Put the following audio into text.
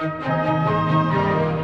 Música